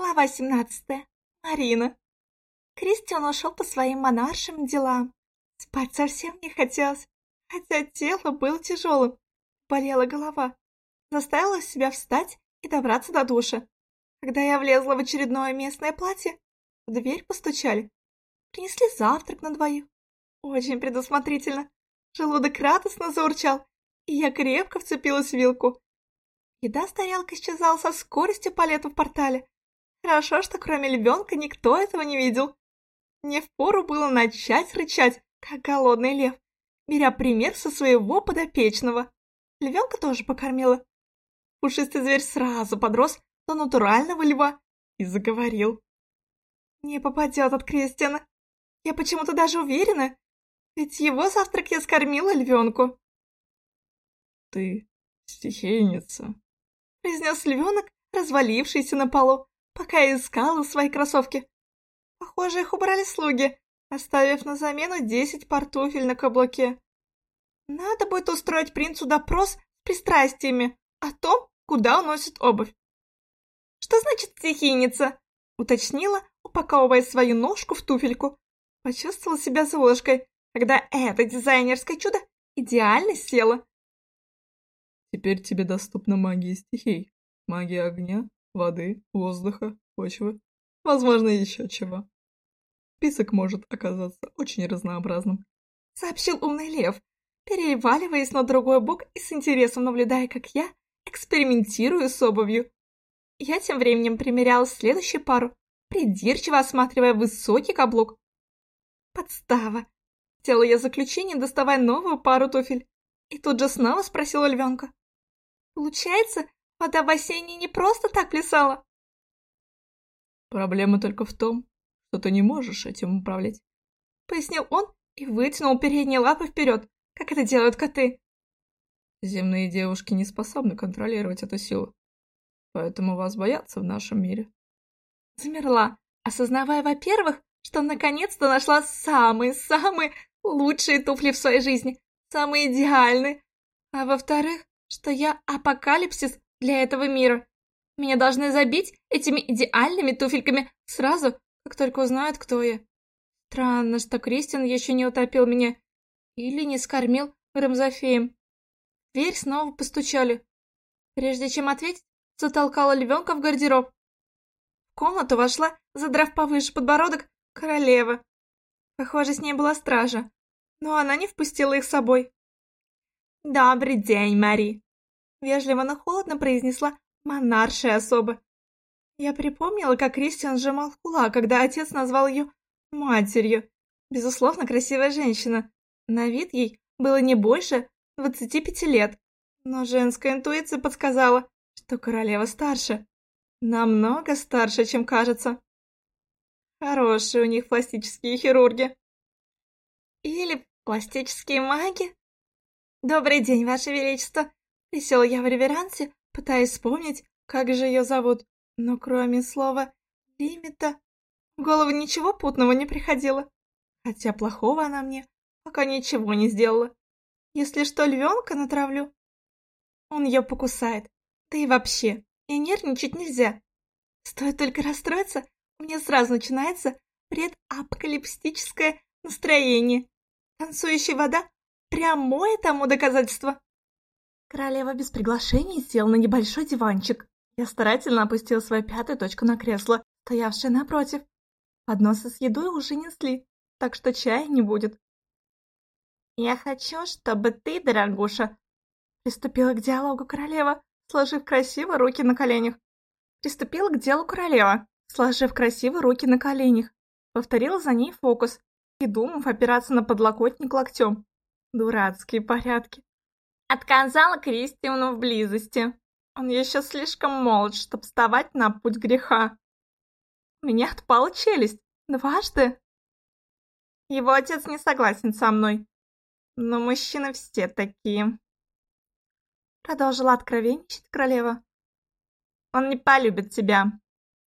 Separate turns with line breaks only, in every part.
Глава 17. Марина. Кристиан ушел по своим монаршим делам. Спать совсем не хотелось, хотя тело было тяжелым. Болела голова. Заставила себя встать и добраться до душа. Когда я влезла в очередное местное платье, в дверь постучали. Принесли завтрак на двоих. Очень предусмотрительно. Желудок радостно заурчал, и я крепко вцепилась в вилку. Еда с тарелкой исчезала со скоростью полета в портале. Хорошо, что кроме львенка никто этого не видел. Мне впору было начать рычать, как голодный лев, беря пример со своего подопечного. Львенка тоже покормила. Пушистый зверь сразу подрос до натурального льва и заговорил. Не попадет от Кристиана. Я почему-то даже уверена, ведь его завтрак я скормила львенку.
«Ты стихийница», —
произнес львенок, развалившийся на полу, пока я искала свои кроссовки. Похоже, их убрали слуги, оставив на замену десять портуфель на каблуке. Надо будет устроить принцу допрос с пристрастиями о том, куда уносит обувь. «Что значит стихийница?» — уточнила, упаковывая свою ножку в туфельку. Почувствовала себя золушкой, когда это дизайнерское чудо идеально село.
Теперь тебе доступна магия стихий. Магия огня, воды, воздуха, почвы, возможно, еще чего. Список может оказаться очень разнообразным.
Сообщил умный лев, переваливаясь на другой бок и с интересом наблюдая, как я экспериментирую с обувью. Я тем временем примеряла следующую пару, придирчиво осматривая высокий каблук. Подстава. Делала я заключение, доставая новую пару туфель. И тут же снова спросила львенка. Получается, вода в бассейне не просто так плясала?
Проблема только в том, что ты не можешь этим управлять.
Пояснил он и вытянул передние лапы вперед, как это делают коты.
Земные девушки не способны контролировать эту силу, поэтому вас боятся в нашем мире.
Замерла, осознавая, во-первых, что наконец-то нашла самые-самые лучшие туфли в своей жизни, самые идеальные, а во-вторых, что я апокалипсис для этого мира. Меня должны забить этими идеальными туфельками сразу, как только узнают, кто я. Странно, что Кристиан еще не утопил меня или не скормил Рамзофеем. дверь снова постучали. Прежде чем ответить, затолкала львенка в гардероб. В комнату вошла, задрав повыше подбородок, королева. Похоже, с ней была стража, но она не впустила их с собой. «Добрый день, Мари!» Вежливо, но холодно произнесла монаршая особа. Я припомнила, как Кристиан сжимал кулак, когда отец назвал ее матерью. Безусловно, красивая женщина. На вид ей было не больше двадцати пяти лет. Но женская интуиция подсказала, что королева старше. Намного старше, чем кажется. Хорошие у них пластические хирурги. Или пластические маги. Добрый день, Ваше Величество. Присела я в реверансе, пытаясь вспомнить, как же ее зовут. Но кроме слова «лимита» в голову ничего путного не приходило. Хотя плохого она мне пока ничего не сделала. Если что, львенка натравлю. Он ее покусает. Да и вообще, и нервничать нельзя. Стоит только расстроиться, у меня сразу начинается предапокалиптическое настроение. Танцующая вода – прямое тому доказательство. Королева без приглашения села на небольшой диванчик. Я старательно опустила свою пятую точку на кресло, стоявшее напротив. Подносы с едой уже несли, так что чая не будет. «Я хочу, чтобы ты, дорогуша...» Приступила к диалогу королева, сложив красиво руки на коленях. Приступила к делу королева, сложив красиво руки на коленях. Повторила за ней фокус и, думав, опираться на подлокотник локтем. Дурацкие порядки. Отказала Кристиану в близости. Он еще слишком молод, чтобы вставать на путь греха. У меня отпала челюсть. Дважды. Его отец не согласен со мной. Но мужчины все такие. Продолжила откровенничать королева. Он не полюбит тебя,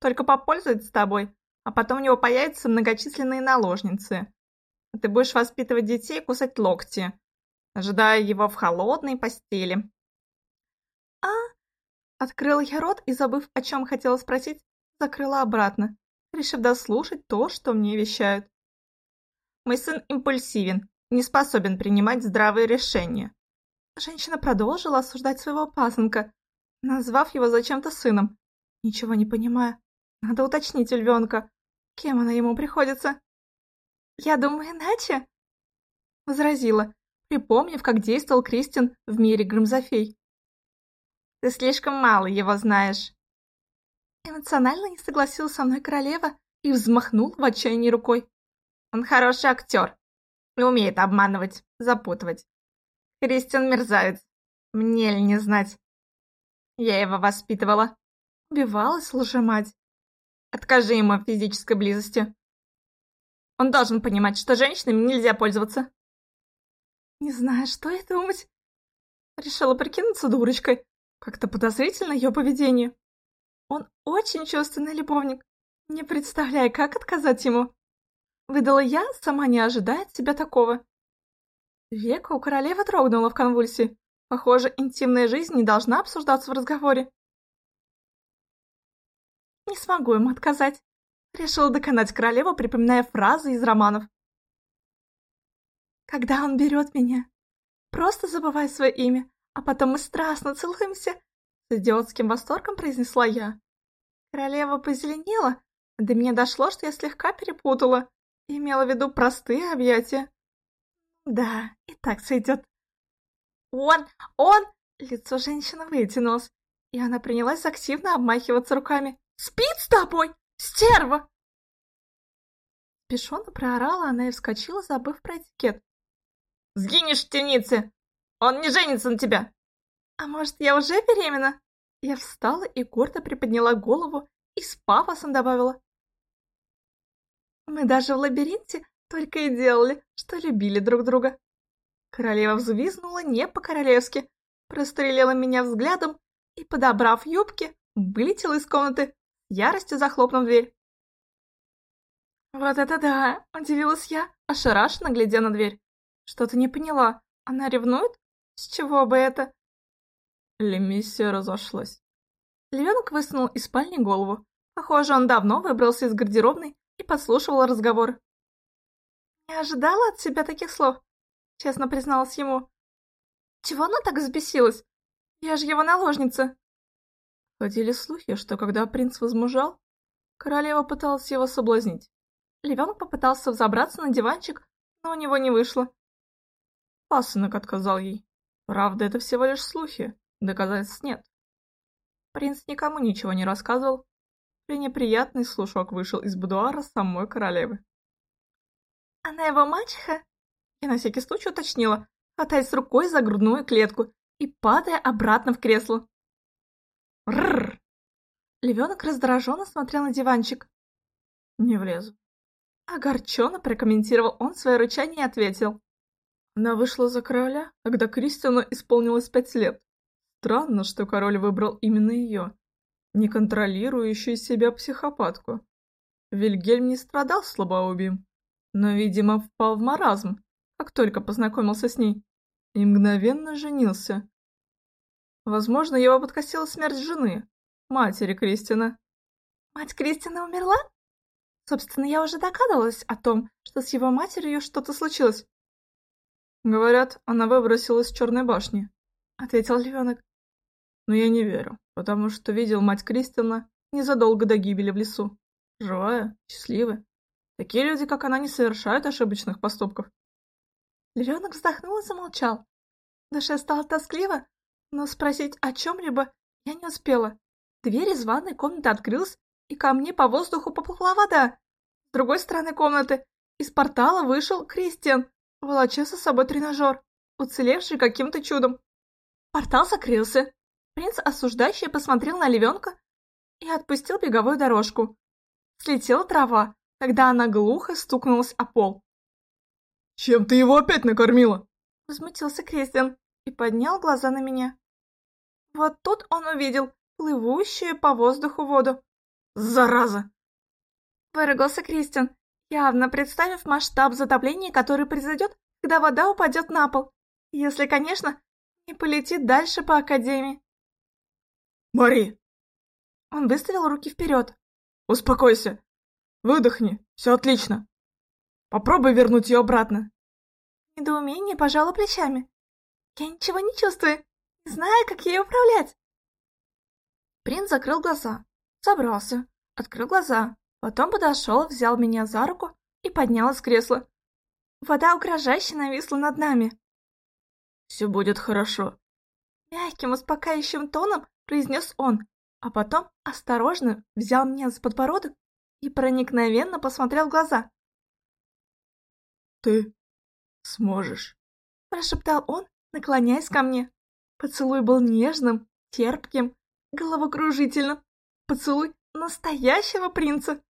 только попользуется тобой, а потом у него появятся многочисленные наложницы. Ты будешь воспитывать детей и кусать локти, ожидая его в холодной постели. А? Открыл я рот и, забыв, о чем хотела спросить, закрыла обратно, решив дослушать то, что мне вещают. Мой сын импульсивен, не способен принимать здравые решения. Женщина продолжила осуждать своего пасынка, назвав его зачем-то сыном. Ничего не понимая. Надо уточнить у львенка, кем она ему приходится. «Я думаю иначе», — возразила, припомнив, как действовал Кристин в мире Грымзофей. «Ты слишком мало его знаешь». Эмоционально не согласилась со мной королева и взмахнул в отчаянии рукой. «Он хороший актер и умеет обманывать, запутывать. Кристин мерзавец, мне ли не знать. Я его воспитывала. Убивалась лжемать. Откажи ему в физической близости. Он должен понимать, что женщинами нельзя пользоваться. Не знаю, что и думать. Решила прикинуться дурочкой. Как-то подозрительно ее поведение. Он очень чувственный любовник. Не представляю, как отказать ему. Выдала я, сама не ожидая от себя такого. Века у королевы трогнула в конвульсии. Похоже, интимная жизнь не должна обсуждаться в разговоре. Не смогу ему отказать. Решила доконать королеву, припоминая фразы из романов. Когда он берет меня, просто забывай свое имя, а потом мы страстно целуемся, с идиотским восторгом произнесла я. Королева позеленела, до меня дошло, что я слегка перепутала и имела в виду простые объятия. Да, и так сойдет. Он, он! Лицо женщины вытянулось, и она принялась активно обмахиваться руками. «Спит с тобой, стерва!» Бешено проорала она и вскочила, забыв про этикет. «Сгинешь в темнице! Он не женится на тебя!» «А может, я уже беременна?» Я встала и гордо приподняла голову и с пафосом добавила. «Мы даже в лабиринте только и делали, что любили друг друга». Королева взвизгнула не по-королевски, прострелила меня взглядом и, подобрав юбки, вылетела из комнаты, яростью захлопнув дверь. «Вот это да!» – удивилась я, ошарашенно глядя на дверь. «Что-то не поняла. Она ревнует? С чего бы это?»
Лемиссия разошлась.
Львенок высунул из спальни голову. Похоже, он давно выбрался из гардеробной и подслушивал разговор. «Не ожидала от себя таких слов», — честно призналась ему. «Чего она так взбесилась? Я же его наложница».
Ходили слухи, что когда принц возмужал, королева пыталась его соблазнить.
Львенок попытался взобраться на диванчик, но у него не вышло.
Пасынок отказал ей. Правда, это всего лишь слухи, доказательств нет. Принц никому ничего не рассказывал. Пренеприятный слушок вышел из будуара самой королевы.
«Она его мачеха?» Я на всякий случай уточнила, хватаясь рукой за грудную клетку и падая обратно в кресло. «Рррр!» Львенок раздраженно смотрел на диванчик.
«Не влезу».
Огорченно прокомментировал он свое рычание и ответил.
Она вышла за короля, когда Кристиану исполнилось пять лет. Странно, что король выбрал именно ее, неконтролирующую себя психопатку. Вильгельм не страдал слабоубием, но, видимо, впал в маразм, как только познакомился с ней, и мгновенно женился. Возможно, его подкосила смерть жены, матери Кристина.
«Мать Кристина умерла?» Собственно, я уже догадывалась о том, что с его матерью что-то случилось.
«Говорят, она выбросилась с черной башни», —
ответил львенок.
«Но я не верю, потому что видел мать Кристина незадолго до гибели в лесу. Живая, счастливая. Такие люди, как она, не совершают ошибочных поступков».
Львенок вздохнул и замолчал. Душе стало тоскливо, но спросить о чем-либо я не успела. Дверь из ванной комнаты открылась, и ко мне по воздуху поплыла вода. С другой стороны комнаты из портала вышел Кристиан, волоча за собой тренажер, уцелевший каким-то чудом. Портал закрылся. Принц осуждающий посмотрел на львенка и отпустил беговую дорожку. Слетела трава, когда она глухо стукнулась о пол.
«Чем ты его опять накормила?»
Возмутился Кристиан и поднял глаза на меня. Вот тут он увидел плывущую по воздуху воду. «Зараза!» Выругался Кристиан, явно представив масштаб затопления, который произойдет, когда вода упадет на пол. Если, конечно, не полетит дальше по Академии.
«Мари!»
Он выставил руки вперед.
Успокойся. Выдохни. Все отлично. Попробуй вернуть ее обратно.
Недоумение пожала плечами. Я ничего не чувствую. Не знаю, как ее управлять. Принц закрыл глаза, собрался, открыл глаза, потом подошел, взял меня за руку и поднял из кресла. Вода угрожающе нависла над нами.
«Все будет хорошо», —
мягким, успокаивающим тоном произнес он, а потом осторожно взял меня за подбородок и проникновенно посмотрел в глаза.
«Ты сможешь», —
прошептал он, наклоняясь ко мне. Поцелуй был нежным, терпким, головокружительным. Поцелуй настоящего принца.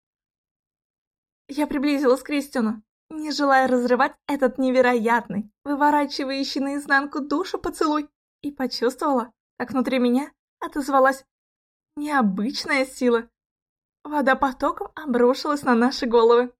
Я приблизилась к Кристиану, не желая разрывать этот невероятный, выворачивающий наизнанку душу поцелуй, и почувствовала, как внутри меня отозвалась необычная сила. Вода потоком обрушилась на наши головы.